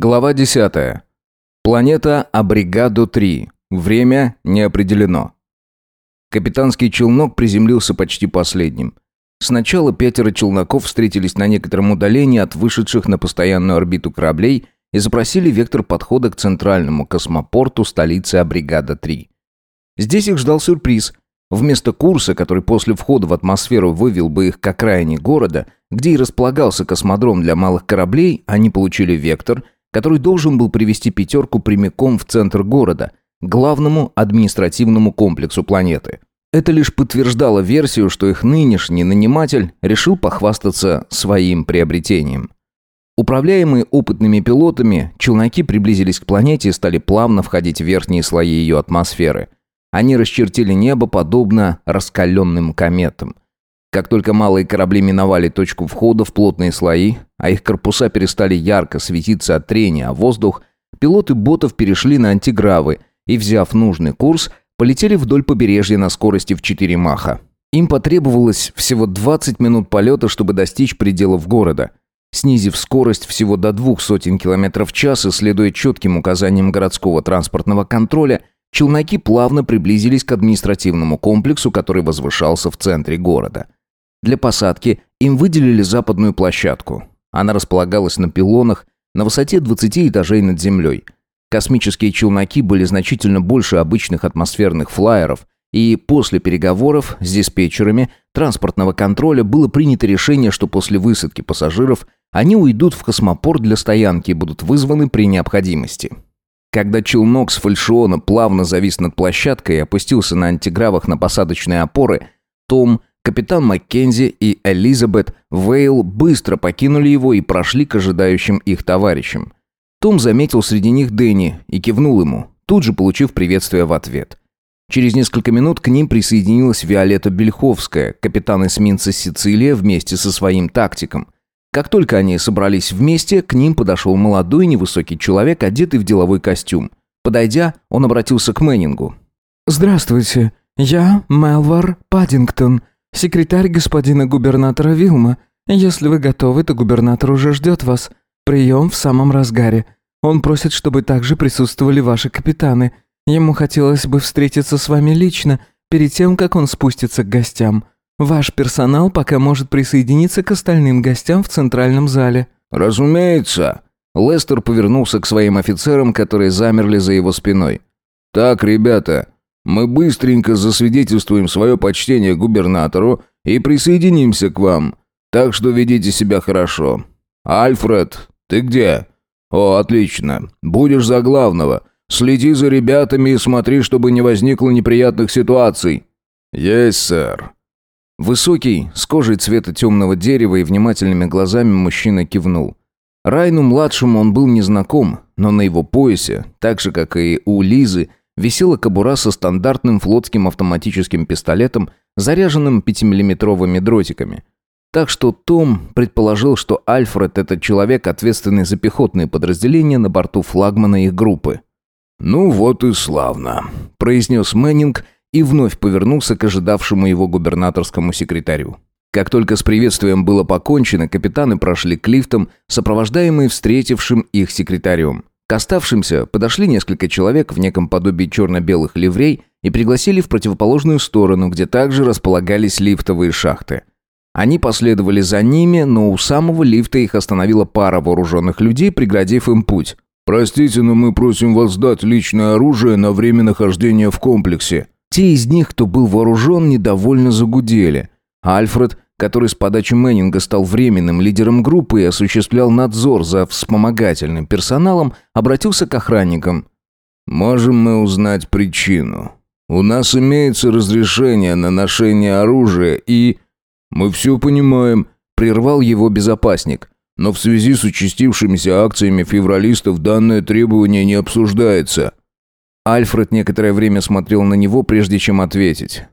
Глава 10. Планета Абригадо-3. Время не определено. Капитанский челнок приземлился почти последним. Сначала пятеро челноков встретились на некотором удалении от вышедших на постоянную орбиту кораблей и запросили вектор подхода к центральному космопорту столицы Абригада-3. Здесь их ждал сюрприз. Вместо курса, который после входа в атмосферу вывел бы их к окраине города, где и располагался космодром для малых кораблей, они получили вектор – который должен был привести пятерку прямиком в центр города, главному административному комплексу планеты. Это лишь подтверждало версию, что их нынешний наниматель решил похвастаться своим приобретением. Управляемые опытными пилотами, челноки приблизились к планете и стали плавно входить в верхние слои ее атмосферы. Они расчертили небо подобно раскаленным кометам – как только малые корабли миновали точку входа в плотные слои, а их корпуса перестали ярко светиться от трения о воздух, пилоты ботов перешли на антигравы и, взяв нужный курс, полетели вдоль побережья на скорости в 4 маха. Им потребовалось всего 20 минут полета, чтобы достичь пределов города. Снизив скорость всего до двух сотен километров в час и следуя четким указаниям городского транспортного контроля, челноки плавно приблизились к административному комплексу, который возвышался в центре города – для посадки им выделили западную площадку. Она располагалась на пилонах на высоте 20 этажей над землей. Космические челноки были значительно больше обычных атмосферных флайеров, и после переговоров с диспетчерами транспортного контроля было принято решение, что после высадки пассажиров они уйдут в космопорт для стоянки и будут вызваны при необходимости. Когда челнок с фальшиона плавно завис над площадкой и опустился на антигравах на посадочные опоры, Том Капитан Маккензи и Элизабет Вейл быстро покинули его и прошли к ожидающим их товарищам. Том заметил среди них Дэнни и кивнул ему, тут же получив приветствие в ответ. Через несколько минут к ним присоединилась Виолетта Бельховская, капитан эсминца «Сицилия» вместе со своим тактиком. Как только они собрались вместе, к ним подошел молодой невысокий человек, одетый в деловой костюм. Подойдя, он обратился к Мэннингу. «Здравствуйте, я Мелвар Паддингтон, Секретарь господина губернатора Вилма. Если вы готовы, то губернатор уже ждет вас. Прием в самом разгаре. Он просит, чтобы также присутствовали ваши капитаны. Ему хотелось бы встретиться с вами лично, перед тем, как он спустится к гостям. Ваш персонал пока может присоединиться к остальным гостям в центральном зале». «Разумеется». Лестер повернулся к своим офицерам, которые замерли за его спиной. «Так, ребята, мы быстренько засвидетельствуем свое почтение губернатору и присоединимся к вам. Так что ведите себя хорошо. Альфред, ты где? О, отлично. Будешь за главного. Следи за ребятами и смотри, чтобы не возникло неприятных ситуаций. Есть, сэр. Высокий, с кожей цвета темного дерева и внимательными глазами мужчина кивнул. Райну-младшему он был незнаком, но на его поясе, так же, как и у Лизы, висела кобура со стандартным флотским автоматическим пистолетом, заряженным 5-миллиметровыми дротиками. Так что Том предположил, что Альфред – это человек, ответственный за пехотные подразделения на борту флагмана их группы. «Ну вот и славно», – произнес Мэннинг и вновь повернулся к ожидавшему его губернаторскому секретарю. Как только с приветствием было покончено, капитаны прошли к лифтам, сопровождаемые встретившим их секретарем. К оставшимся подошли несколько человек в неком подобии черно-белых ливрей и пригласили в противоположную сторону, где также располагались лифтовые шахты. Они последовали за ними, но у самого лифта их остановила пара вооруженных людей, преградив им путь. «Простите, но мы просим вас дать личное оружие на время нахождения в комплексе». Те из них, кто был вооружен, недовольно загудели. Альфред который с подачи Мэннинга стал временным лидером группы и осуществлял надзор за вспомогательным персоналом, обратился к охранникам. «Можем мы узнать причину? У нас имеется разрешение на ношение оружия и...» «Мы все понимаем», — прервал его безопасник. «Но в связи с участившимися акциями февралистов данное требование не обсуждается». Альфред некоторое время смотрел на него, прежде чем ответить.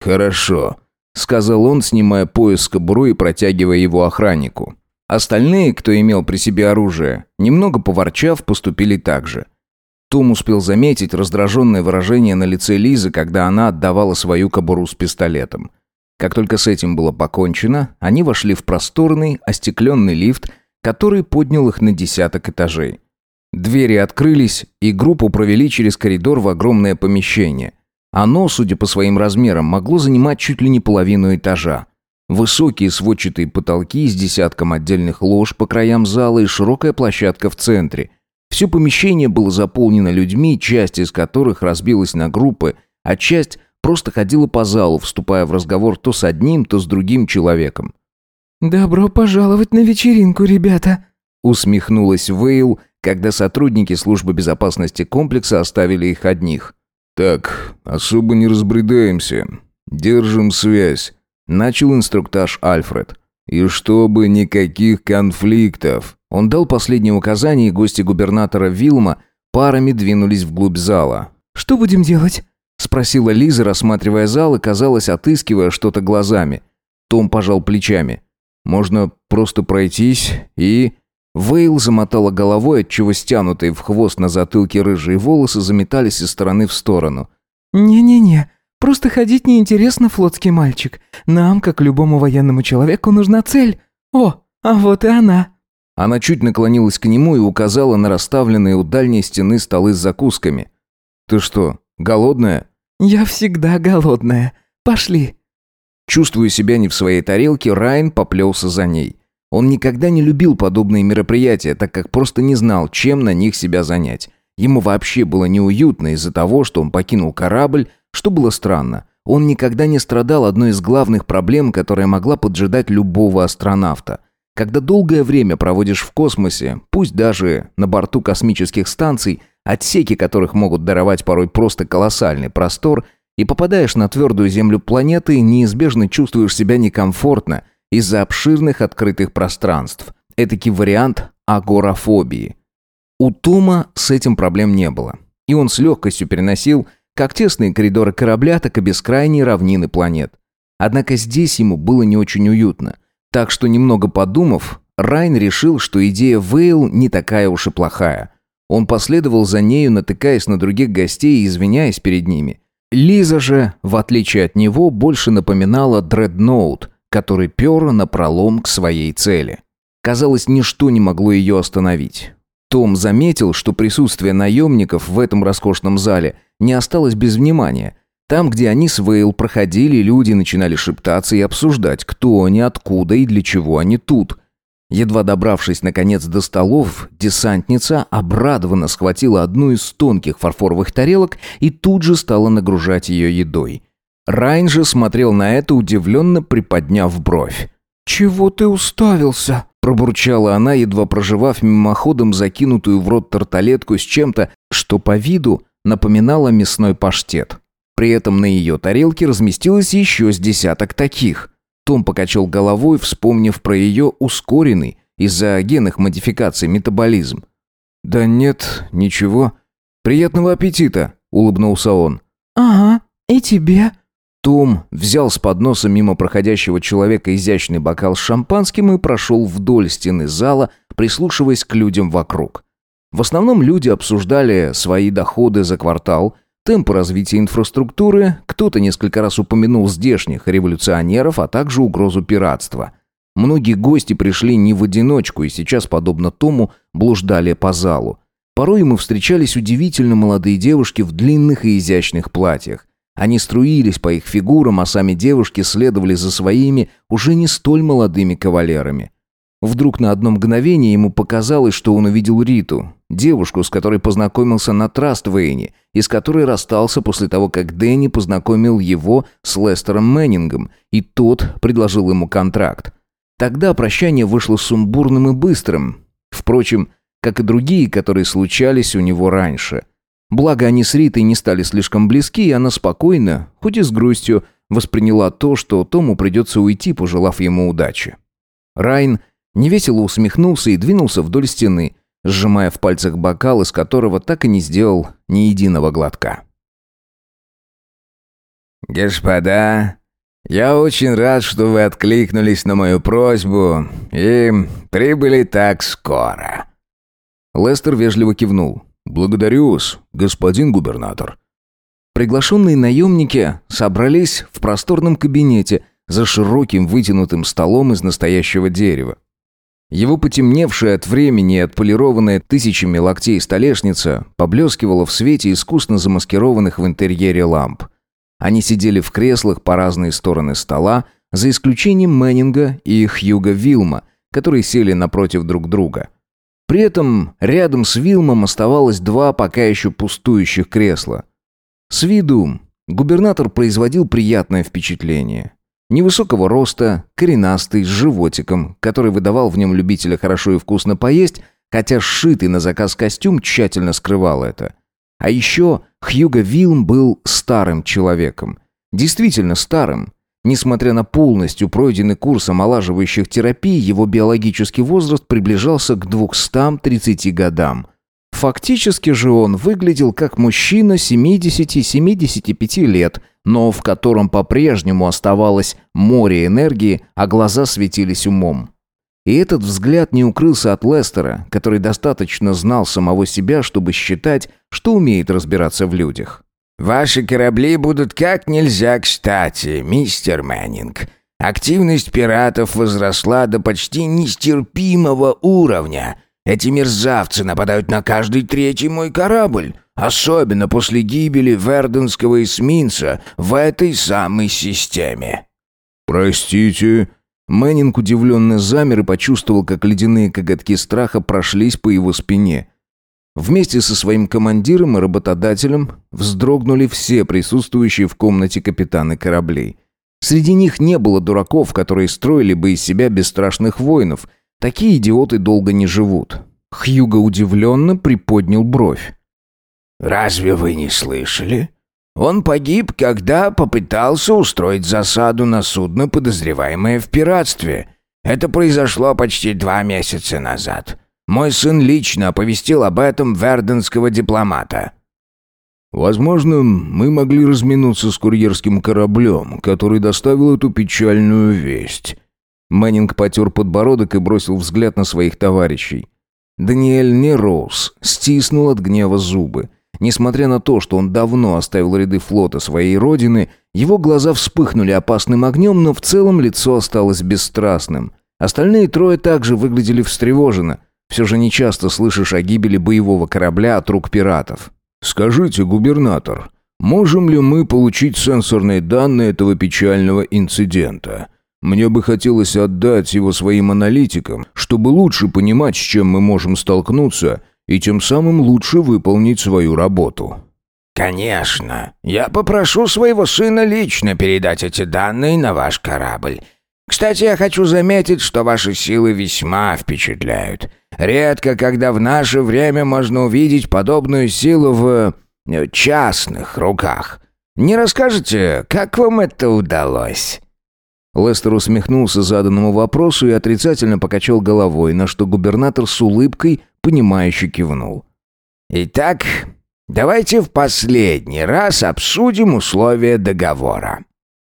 «Хорошо сказал он, снимая пояс с кобуры и протягивая его охраннику. Остальные, кто имел при себе оружие, немного поворчав, поступили так же. Том успел заметить раздраженное выражение на лице Лизы, когда она отдавала свою кобуру с пистолетом. Как только с этим было покончено, они вошли в просторный, остекленный лифт, который поднял их на десяток этажей. Двери открылись, и группу провели через коридор в огромное помещение. Оно, судя по своим размерам, могло занимать чуть ли не половину этажа. Высокие сводчатые потолки с десятком отдельных лож по краям зала и широкая площадка в центре. Все помещение было заполнено людьми, часть из которых разбилась на группы, а часть просто ходила по залу, вступая в разговор то с одним, то с другим человеком. «Добро пожаловать на вечеринку, ребята!» усмехнулась Вейл, когда сотрудники службы безопасности комплекса оставили их одних. «Так, особо не разбредаемся. Держим связь», — начал инструктаж Альфред. «И чтобы никаких конфликтов». Он дал последнее указание, и гости губернатора Вилма парами двинулись вглубь зала. «Что будем делать?» — спросила Лиза, рассматривая зал и, казалось, отыскивая что-то глазами. Том пожал плечами. «Можно просто пройтись и...» Вейл замотала головой, отчего стянутые в хвост на затылке рыжие волосы заметались из стороны в сторону. «Не-не-не, просто ходить неинтересно, флотский мальчик. Нам, как любому военному человеку, нужна цель. О, а вот и она». Она чуть наклонилась к нему и указала на расставленные у дальней стены столы с закусками. «Ты что, голодная?» «Я всегда голодная. Пошли». Чувствуя себя не в своей тарелке, Райан поплелся за ней. Он никогда не любил подобные мероприятия, так как просто не знал, чем на них себя занять. Ему вообще было неуютно из-за того, что он покинул корабль, что было странно. Он никогда не страдал одной из главных проблем, которая могла поджидать любого астронавта. Когда долгое время проводишь в космосе, пусть даже на борту космических станций, отсеки которых могут даровать порой просто колоссальный простор, и попадаешь на твердую землю планеты, неизбежно чувствуешь себя некомфортно – из-за обширных открытых пространств. Этакий вариант агорафобии. У Тума с этим проблем не было. И он с легкостью переносил как тесные коридоры корабля, так и бескрайние равнины планет. Однако здесь ему было не очень уютно. Так что, немного подумав, Райн решил, что идея Вейл не такая уж и плохая. Он последовал за нею, натыкаясь на других гостей и извиняясь перед ними. Лиза же, в отличие от него, больше напоминала дредноут, который пер напролом к своей цели. Казалось, ничто не могло ее остановить. Том заметил, что присутствие наемников в этом роскошном зале не осталось без внимания. Там, где они с Вейл проходили, люди начинали шептаться и обсуждать, кто они, откуда и для чего они тут. Едва добравшись, наконец, до столов, десантница обрадованно схватила одну из тонких фарфоровых тарелок и тут же стала нагружать ее едой. Райн же смотрел на это, удивленно приподняв бровь. «Чего ты уставился?» Пробурчала она, едва проживав мимоходом закинутую в рот тарталетку с чем-то, что по виду напоминало мясной паштет. При этом на ее тарелке разместилось еще с десяток таких. Том покачал головой, вспомнив про ее ускоренный из-за генных модификаций метаболизм. «Да нет, ничего. Приятного аппетита!» — улыбнулся он. «Ага, и тебе?» Том взял с подноса мимо проходящего человека изящный бокал с шампанским и прошел вдоль стены зала, прислушиваясь к людям вокруг. В основном люди обсуждали свои доходы за квартал, темпы развития инфраструктуры, кто-то несколько раз упомянул здешних революционеров, а также угрозу пиратства. Многие гости пришли не в одиночку и сейчас, подобно Тому, блуждали по залу. Порой ему встречались удивительно молодые девушки в длинных и изящных платьях. Они струились по их фигурам, а сами девушки следовали за своими, уже не столь молодыми кавалерами. Вдруг на одно мгновение ему показалось, что он увидел Риту, девушку, с которой познакомился на Траствейне, и с которой расстался после того, как Дэнни познакомил его с Лестером Мэннингом, и тот предложил ему контракт. Тогда прощание вышло сумбурным и быстрым. Впрочем, как и другие, которые случались у него раньше – Благо они с Ритой не стали слишком близки, и она спокойно, хоть и с грустью, восприняла то, что Тому придется уйти, пожелав ему удачи. Райн невесело усмехнулся и двинулся вдоль стены, сжимая в пальцах бокал, из которого так и не сделал ни единого глотка. «Господа, я очень рад, что вы откликнулись на мою просьбу и прибыли так скоро». Лестер вежливо кивнул. «Благодарю вас, господин губернатор». Приглашенные наемники собрались в просторном кабинете за широким вытянутым столом из настоящего дерева. Его потемневшая от времени и отполированная тысячами локтей столешница поблескивала в свете искусно замаскированных в интерьере ламп. Они сидели в креслах по разные стороны стола, за исключением Мэннинга и Хьюга Вилма, которые сели напротив друг друга. При этом рядом с Вилмом оставалось два пока еще пустующих кресла. С виду губернатор производил приятное впечатление. Невысокого роста, коренастый, с животиком, который выдавал в нем любителя хорошо и вкусно поесть, хотя сшитый на заказ костюм тщательно скрывал это. А еще Хьюго Вилм был старым человеком. Действительно старым. Несмотря на полностью пройденный курс омолаживающих терапий, его биологический возраст приближался к 230 годам. Фактически же он выглядел как мужчина 70-75 лет – но в котором по-прежнему оставалось море энергии, а глаза светились умом. И этот взгляд не укрылся от Лестера, который достаточно знал самого себя, чтобы считать, что умеет разбираться в людях. «Ваши корабли будут как нельзя кстати, мистер Мэннинг. Активность пиратов возросла до почти нестерпимого уровня. Эти мерзавцы нападают на каждый третий мой корабль. Особенно после гибели Верденского эсминца в этой самой системе. «Простите?» Мэннинг удивленно замер и почувствовал, как ледяные коготки страха прошлись по его спине. Вместе со своим командиром и работодателем вздрогнули все присутствующие в комнате капитаны кораблей. Среди них не было дураков, которые строили бы из себя бесстрашных воинов. Такие идиоты долго не живут. Хьюго удивленно приподнял бровь. «Разве вы не слышали? Он погиб, когда попытался устроить засаду на судно, подозреваемое в пиратстве. Это произошло почти два месяца назад. Мой сын лично оповестил об этом верденского дипломата». «Возможно, мы могли разминуться с курьерским кораблем, который доставил эту печальную весть». Мэннинг потер подбородок и бросил взгляд на своих товарищей. Даниэль Нероуз стиснул от гнева зубы. Несмотря на то, что он давно оставил ряды флота своей родины, его глаза вспыхнули опасным огнем, но в целом лицо осталось бесстрастным. Остальные трое также выглядели встревоженно. Все же нечасто слышишь о гибели боевого корабля от рук пиратов. «Скажите, губернатор, можем ли мы получить сенсорные данные этого печального инцидента? Мне бы хотелось отдать его своим аналитикам, чтобы лучше понимать, с чем мы можем столкнуться – и тем самым лучше выполнить свою работу. «Конечно. Я попрошу своего сына лично передать эти данные на ваш корабль. Кстати, я хочу заметить, что ваши силы весьма впечатляют. Редко, когда в наше время можно увидеть подобную силу в э, частных руках. Не расскажете, как вам это удалось?» Лестер усмехнулся заданному вопросу и отрицательно покачал головой, на что губернатор с улыбкой понимающе кивнул. «Итак, давайте в последний раз обсудим условия договора».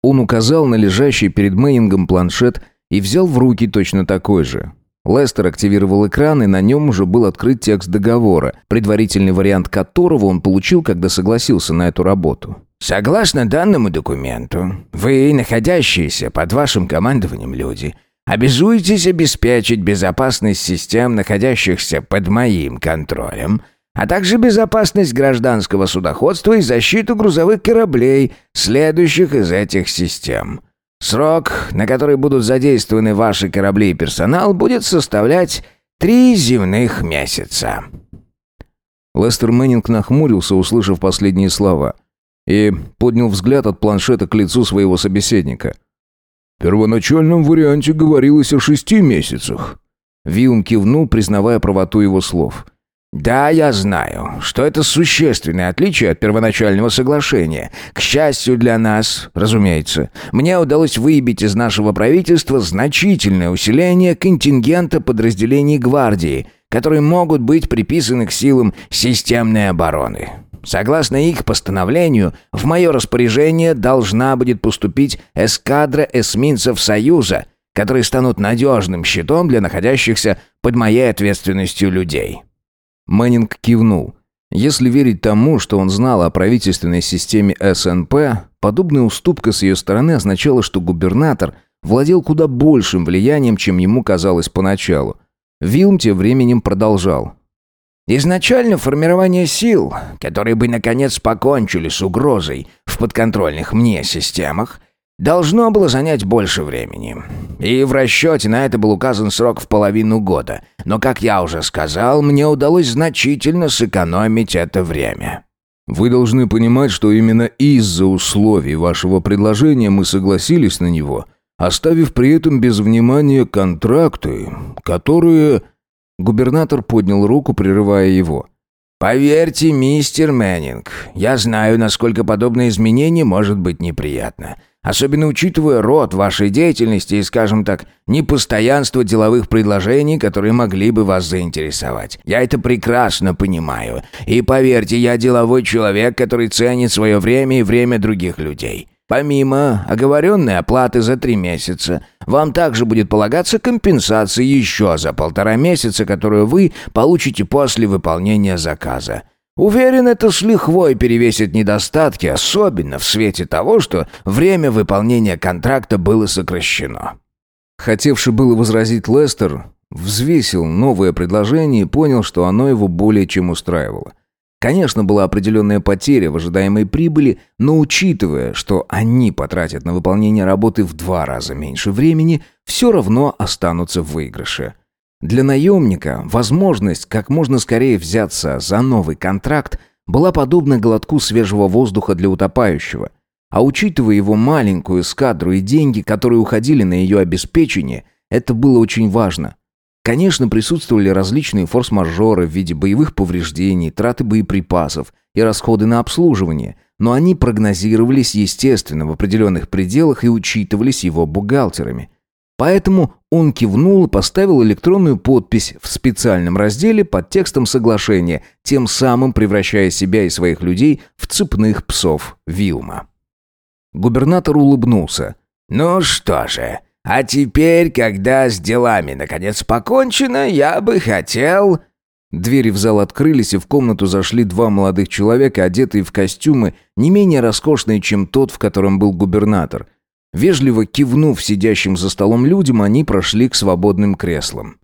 Он указал на лежащий перед Мэннингом планшет и взял в руки точно такой же. Лестер активировал экран, и на нем уже был открыт текст договора, предварительный вариант которого он получил, когда согласился на эту работу. «Согласно данному документу, вы, находящиеся под вашим командованием люди, — Обязуетесь обеспечить безопасность систем, находящихся под моим контролем, а также безопасность гражданского судоходства и защиту грузовых кораблей, следующих из этих систем. Срок, на который будут задействованы ваши корабли и персонал, будет составлять три земных месяца». Лестер Мэннинг нахмурился, услышав последние слова, и поднял взгляд от планшета к лицу своего собеседника – в первоначальном варианте говорилось о шести месяцах». Вилм кивнул, признавая правоту его слов. «Да, я знаю, что это существенное отличие от первоначального соглашения. К счастью для нас, разумеется, мне удалось выебить из нашего правительства значительное усиление контингента подразделений гвардии, которые могут быть приписаны к силам системной обороны. Согласно их постановлению, в мое распоряжение должна будет поступить эскадра эсминцев Союза, которые станут надежным щитом для находящихся под моей ответственностью людей». Мэннинг кивнул. Если верить тому, что он знал о правительственной системе СНП, подобная уступка с ее стороны означала, что губернатор владел куда большим влиянием, чем ему казалось поначалу. Вилм тем временем продолжал. Изначально формирование сил, которые бы наконец покончили с угрозой в подконтрольных мне системах, должно было занять больше времени. И в расчете на это был указан срок в половину года. Но, как я уже сказал, мне удалось значительно сэкономить это время. Вы должны понимать, что именно из-за условий вашего предложения мы согласились на него, оставив при этом без внимания контракты, которые Губернатор поднял руку, прерывая его. «Поверьте, мистер Мэннинг, я знаю, насколько подобное изменение может быть неприятно. Особенно учитывая род вашей деятельности и, скажем так, непостоянство деловых предложений, которые могли бы вас заинтересовать. Я это прекрасно понимаю. И поверьте, я деловой человек, который ценит свое время и время других людей. Помимо оговоренной оплаты за три месяца, вам также будет полагаться компенсация еще за полтора месяца, которую вы получите после выполнения заказа. Уверен, это с лихвой перевесит недостатки, особенно в свете того, что время выполнения контракта было сокращено. Хотевший было возразить Лестер, взвесил новое предложение и понял, что оно его более чем устраивало. Конечно, была определенная потеря в ожидаемой прибыли, но учитывая, что они потратят на выполнение работы в два раза меньше времени, все равно останутся в выигрыше. Для наемника возможность как можно скорее взяться за новый контракт была подобна глотку свежего воздуха для утопающего. А учитывая его маленькую эскадру и деньги, которые уходили на ее обеспечение, это было очень важно. Конечно, присутствовали различные форс-мажоры в виде боевых повреждений, траты боеприпасов и расходы на обслуживание, но они прогнозировались, естественно, в определенных пределах и учитывались его бухгалтерами. Поэтому он кивнул и поставил электронную подпись в специальном разделе под текстом соглашения, тем самым превращая себя и своих людей в цепных псов Вилма. Губернатор улыбнулся. «Ну что же, а теперь, когда с делами наконец покончено, я бы хотел...» Двери в зал открылись, и в комнату зашли два молодых человека, одетые в костюмы, не менее роскошные, чем тот, в котором был губернатор. Вежливо кивнув сидящим за столом людям, они прошли к свободным креслам.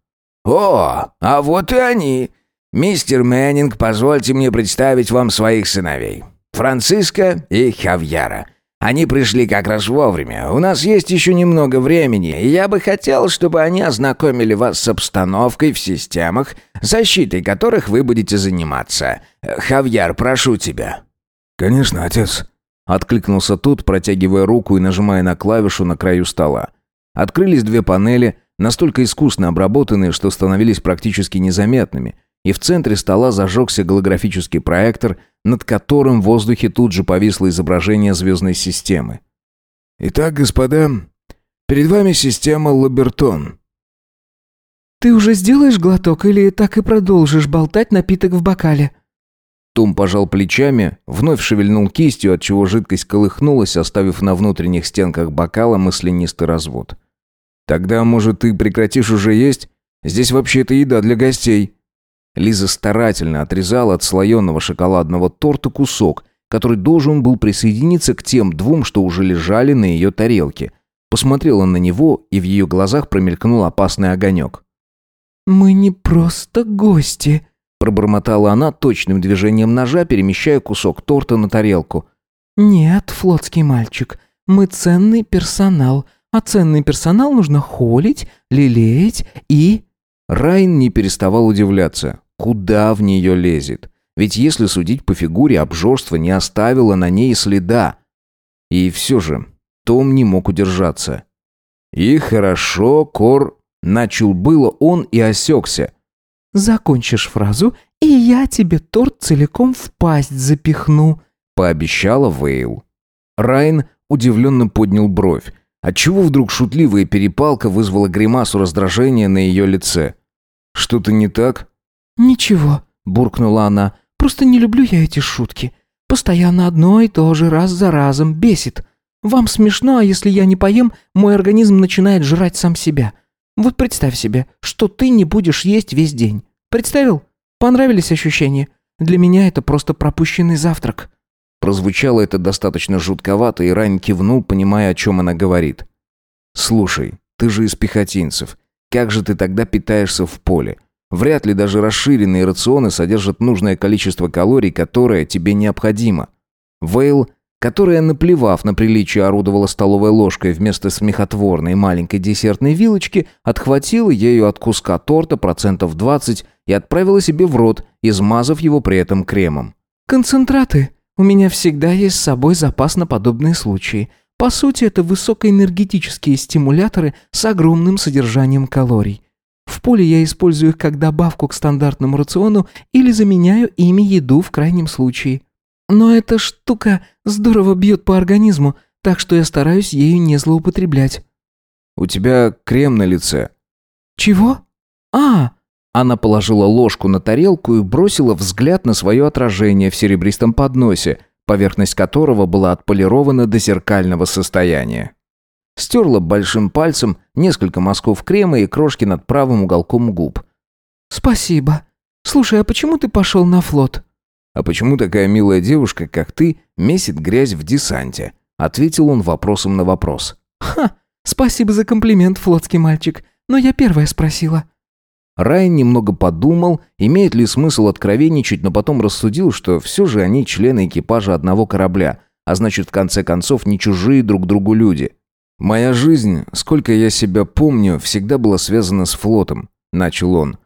«О, а вот и они! Мистер Мэннинг, позвольте мне представить вам своих сыновей. Франциско и Хавьяра. Они пришли как раз вовремя. У нас есть еще немного времени, и я бы хотел, чтобы они ознакомили вас с обстановкой в системах, защитой которых вы будете заниматься. Хавьяр, прошу тебя». «Конечно, отец», — откликнулся тот, протягивая руку и нажимая на клавишу на краю стола. Открылись две панели, настолько искусно обработанные, что становились практически незаметными, и в центре стола зажегся голографический проектор, над которым в воздухе тут же повисло изображение звездной системы. «Итак, господа, перед вами система Лабертон». «Ты уже сделаешь глоток или так и продолжишь болтать напиток в бокале?» Том пожал плечами, вновь шевельнул кистью, отчего жидкость колыхнулась, оставив на внутренних стенках бокала маслянистый развод. «Тогда, может, ты прекратишь уже есть? Здесь вообще-то еда для гостей». Лиза старательно отрезала от слоеного шоколадного торта кусок, который должен был присоединиться к тем двум, что уже лежали на ее тарелке. Посмотрела на него, и в ее глазах промелькнул опасный огонек. «Мы не просто гости», – пробормотала она точным движением ножа, перемещая кусок торта на тарелку. «Нет, флотский мальчик, мы ценный персонал, а ценный персонал нужно холить, лелеять и...» Райн не переставал удивляться. Куда в нее лезет? Ведь если судить по фигуре, обжорство не оставило на ней следа. И все же, Том не мог удержаться. И хорошо, Кор... Начал было он и осекся. «Закончишь фразу, и я тебе торт целиком в пасть запихну», пообещала Вейл. Райн удивленно поднял бровь. Отчего вдруг шутливая перепалка вызвала гримасу раздражения на ее лице? «Что-то не так?» «Ничего», — буркнула она. «Просто не люблю я эти шутки. Постоянно одно и то же, раз за разом, бесит. Вам смешно, а если я не поем, мой организм начинает жрать сам себя. Вот представь себе, что ты не будешь есть весь день. Представил? Понравились ощущения? Для меня это просто пропущенный завтрак». Прозвучало это достаточно жутковато, и Райн кивнул, понимая, о чем она говорит. Слушай, ты же из пехотинцев. Как же ты тогда питаешься в поле? Вряд ли даже расширенные рационы содержат нужное количество калорий, которое тебе необходимо. Вейл, которая, наплевав на приличие, орудовала столовой ложкой вместо смехотворной маленькой десертной вилочки, отхватила ею от куска торта процентов 20 и отправила себе в рот, измазав его при этом кремом. «Концентраты. У меня всегда есть с собой запас на подобные случаи. По сути, это высокоэнергетические стимуляторы с огромным содержанием калорий. В поле я использую их как добавку к стандартному рациону или заменяю ими еду в крайнем случае. Но эта штука здорово бьет по организму, так что я стараюсь ею не злоупотреблять». «У тебя крем на лице». «Чего? А, она положила ложку на тарелку и бросила взгляд на свое отражение в серебристом подносе, поверхность которого была отполирована до зеркального состояния. Стерла большим пальцем несколько мазков крема и крошки над правым уголком губ. «Спасибо. Слушай, а почему ты пошел на флот?» «А почему такая милая девушка, как ты, месит грязь в десанте?» Ответил он вопросом на вопрос. «Ха, спасибо за комплимент, флотский мальчик. Но я первая спросила». Райан немного подумал, имеет ли смысл откровенничать, но потом рассудил, что все же они члены экипажа одного корабля, а значит, в конце концов, не чужие друг другу люди. «Моя жизнь, сколько я себя помню, всегда была связана с флотом», – начал он.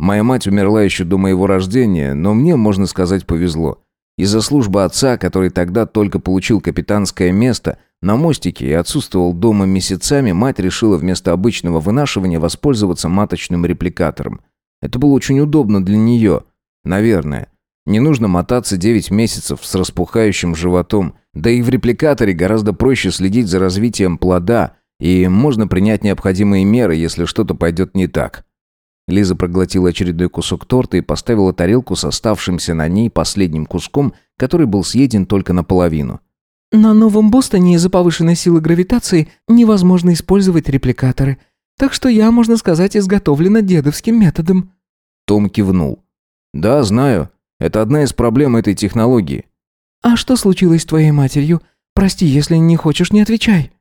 «Моя мать умерла еще до моего рождения, но мне, можно сказать, повезло. Из-за службы отца, который тогда только получил капитанское место – на мостике и отсутствовал дома месяцами, мать решила вместо обычного вынашивания воспользоваться маточным репликатором. Это было очень удобно для нее. Наверное. Не нужно мотаться 9 месяцев с распухающим животом. Да и в репликаторе гораздо проще следить за развитием плода, и можно принять необходимые меры, если что-то пойдет не так. Лиза проглотила очередной кусок торта и поставила тарелку с оставшимся на ней последним куском, который был съеден только наполовину. На новом Бостоне из-за повышенной силы гравитации невозможно использовать репликаторы. Так что я, можно сказать, изготовлена дедовским методом». Том кивнул. «Да, знаю. Это одна из проблем этой технологии». «А что случилось с твоей матерью? Прости, если не хочешь, не отвечай».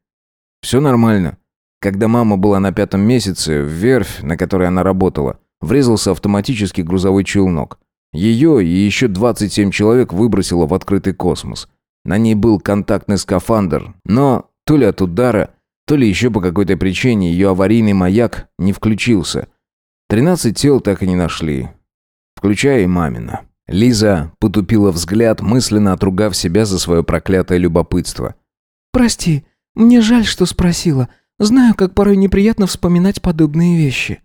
«Все нормально. Когда мама была на пятом месяце, в верфь, на которой она работала, врезался автоматический грузовой челнок. Ее и еще 27 человек выбросило в открытый космос. На ней был контактный скафандр, но то ли от удара, то ли еще по какой-то причине ее аварийный маяк не включился. Тринадцать тел так и не нашли, включая и мамина. Лиза потупила взгляд, мысленно отругав себя за свое проклятое любопытство. «Прости, мне жаль, что спросила. Знаю, как порой неприятно вспоминать подобные вещи».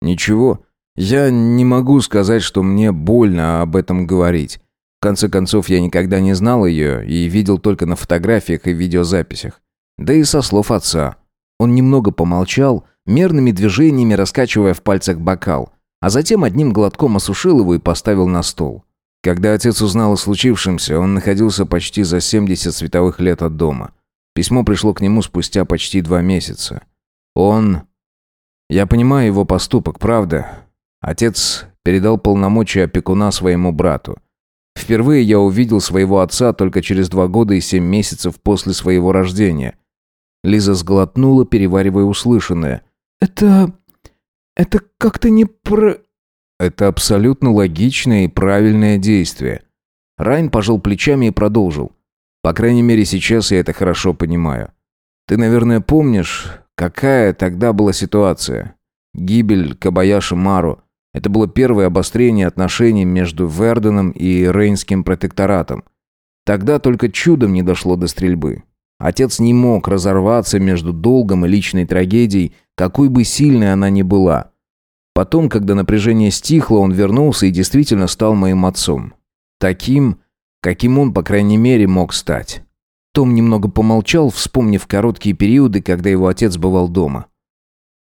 «Ничего, я не могу сказать, что мне больно об этом говорить. В конце концов, я никогда не знал ее и видел только на фотографиях и видеозаписях. Да и со слов отца. Он немного помолчал, мерными движениями раскачивая в пальцах бокал, а затем одним глотком осушил его и поставил на стол. Когда отец узнал о случившемся, он находился почти за 70 световых лет от дома. Письмо пришло к нему спустя почти два месяца. Он... Я понимаю его поступок, правда. Отец передал полномочия опекуна своему брату. Впервые я увидел своего отца только через два года и семь месяцев после своего рождения. Лиза сглотнула, переваривая услышанное. «Это... это как-то не про...» «Это абсолютно логичное и правильное действие». Райн пожал плечами и продолжил. «По крайней мере, сейчас я это хорошо понимаю. Ты, наверное, помнишь, какая тогда была ситуация? Гибель Кабаяши Мару, это было первое обострение отношений между Верденом и Рейнским протекторатом. Тогда только чудом не дошло до стрельбы. Отец не мог разорваться между долгом и личной трагедией, какой бы сильной она ни была. Потом, когда напряжение стихло, он вернулся и действительно стал моим отцом. Таким, каким он, по крайней мере, мог стать. Том немного помолчал, вспомнив короткие периоды, когда его отец бывал дома.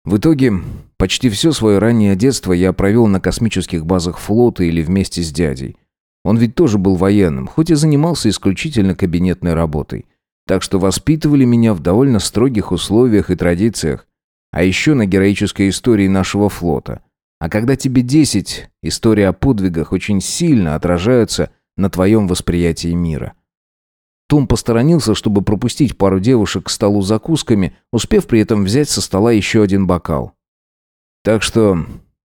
В итоге, почти все свое раннее детство я провел на космических базах флота или вместе с дядей. Он ведь тоже был военным, хоть и занимался исключительно кабинетной работой. Так что воспитывали меня в довольно строгих условиях и традициях. А еще на героической истории нашего флота. А когда тебе 10, история о подвигах очень сильно отражается на твоем восприятии мира. Том посторонился, чтобы пропустить пару девушек к столу закусками, успев при этом взять со стола еще один бокал. Так что,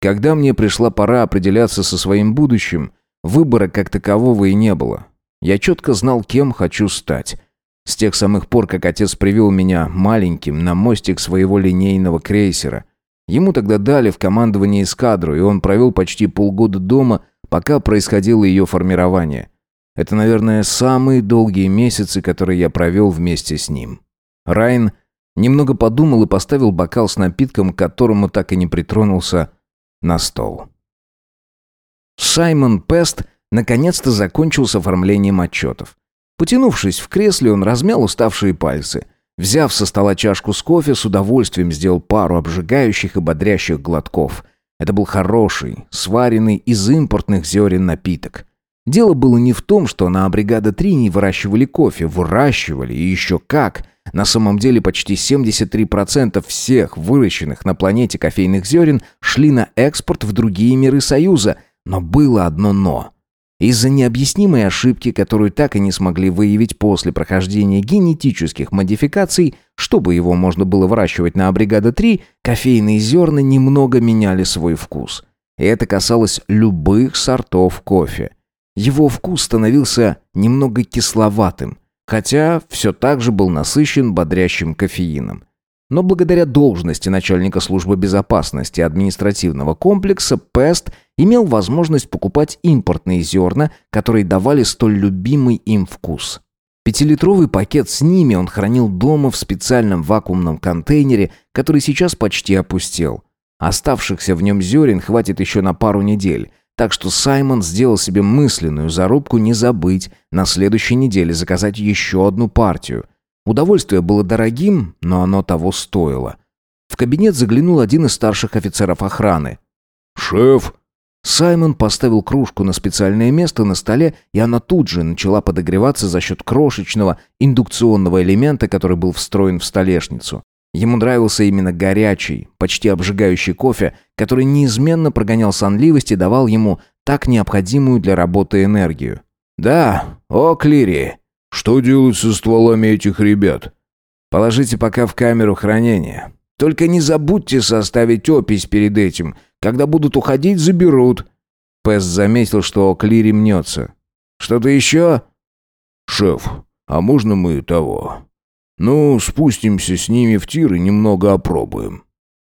когда мне пришла пора определяться со своим будущим, выбора как такового и не было. Я четко знал, кем хочу стать. С тех самых пор, как отец привел меня маленьким на мостик своего линейного крейсера. Ему тогда дали в командование эскадру, и он провел почти полгода дома, пока происходило ее формирование. Это, наверное, самые долгие месяцы, которые я провел вместе с ним. Райн немного подумал и поставил бокал с напитком, к которому так и не притронулся, на стол. Саймон Пест наконец-то закончил с оформлением отчетов. Потянувшись в кресле, он размял уставшие пальцы. Взяв со стола чашку с кофе, с удовольствием сделал пару обжигающих и бодрящих глотков. Это был хороший, сваренный из импортных зерен напиток. Дело было не в том, что на Бригада 3 не выращивали кофе, выращивали, и еще как. На самом деле почти 73% всех выращенных на планете кофейных зерен шли на экспорт в другие миры Союза, но было одно «но». Из-за необъяснимой ошибки, которую так и не смогли выявить после прохождения генетических модификаций, чтобы его можно было выращивать на Бригада-3, кофейные зерна немного меняли свой вкус. И это касалось любых сортов кофе. Его вкус становился немного кисловатым, хотя все так же был насыщен бодрящим кофеином. Но благодаря должности начальника службы безопасности административного комплекса ПЭСТ имел возможность покупать импортные зерна, которые давали столь любимый им вкус. Пятилитровый пакет с ними он хранил дома в специальном вакуумном контейнере, который сейчас почти опустел. Оставшихся в нем зерен хватит еще на пару недель – так что Саймон сделал себе мысленную зарубку не забыть на следующей неделе заказать еще одну партию. Удовольствие было дорогим, но оно того стоило. В кабинет заглянул один из старших офицеров охраны. «Шеф!» Саймон поставил кружку на специальное место на столе, и она тут же начала подогреваться за счет крошечного индукционного элемента, который был встроен в столешницу. Ему нравился именно горячий, почти обжигающий кофе, который неизменно прогонял сонливость и давал ему так необходимую для работы энергию. «Да, о, Клири, что делать со стволами этих ребят?» «Положите пока в камеру хранения. Только не забудьте составить опись перед этим. Когда будут уходить, заберут». Пест заметил, что Клири мнется. «Что-то еще?» «Шеф, а можно мы того? Ну, спустимся с ними в тир и немного опробуем».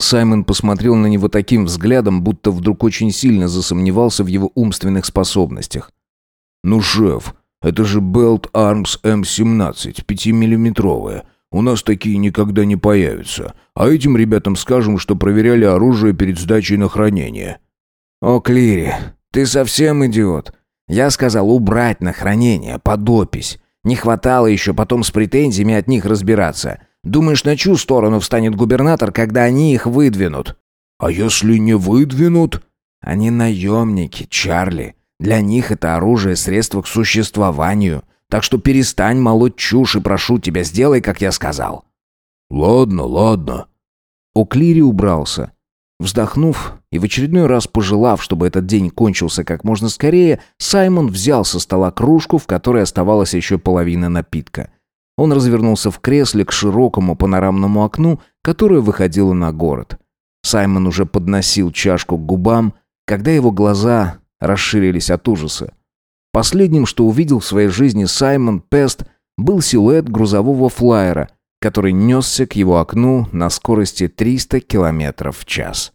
Саймон посмотрел на него таким взглядом, будто вдруг очень сильно засомневался в его умственных способностях. «Ну, шеф, это же Belt Arms M17, пятимиллиметровая. У нас такие никогда не появятся. А этим ребятам скажем, что проверяли оружие перед сдачей на хранение». «О, Клири, ты совсем идиот. Я сказал убрать на хранение, под опись. Не хватало еще потом с претензиями от них разбираться. Думаешь, на чью сторону встанет губернатор, когда они их выдвинут?» «А если не выдвинут?» «Они наемники, Чарли. Для них это оружие средство к существованию. Так что перестань молоть чушь и прошу тебя, сделай, как я сказал». «Ладно, ладно». О'Клири убрался. Вздохнув и в очередной раз пожелав, чтобы этот день кончился как можно скорее, Саймон взял со стола кружку, в которой оставалась еще половина напитка. Он развернулся в кресле к широкому панорамному окну, которое выходило на город. Саймон уже подносил чашку к губам, когда его глаза расширились от ужаса. Последним, что увидел в своей жизни Саймон Пест, был силуэт грузового флайера, который несся к его окну на скорости 300 км в час.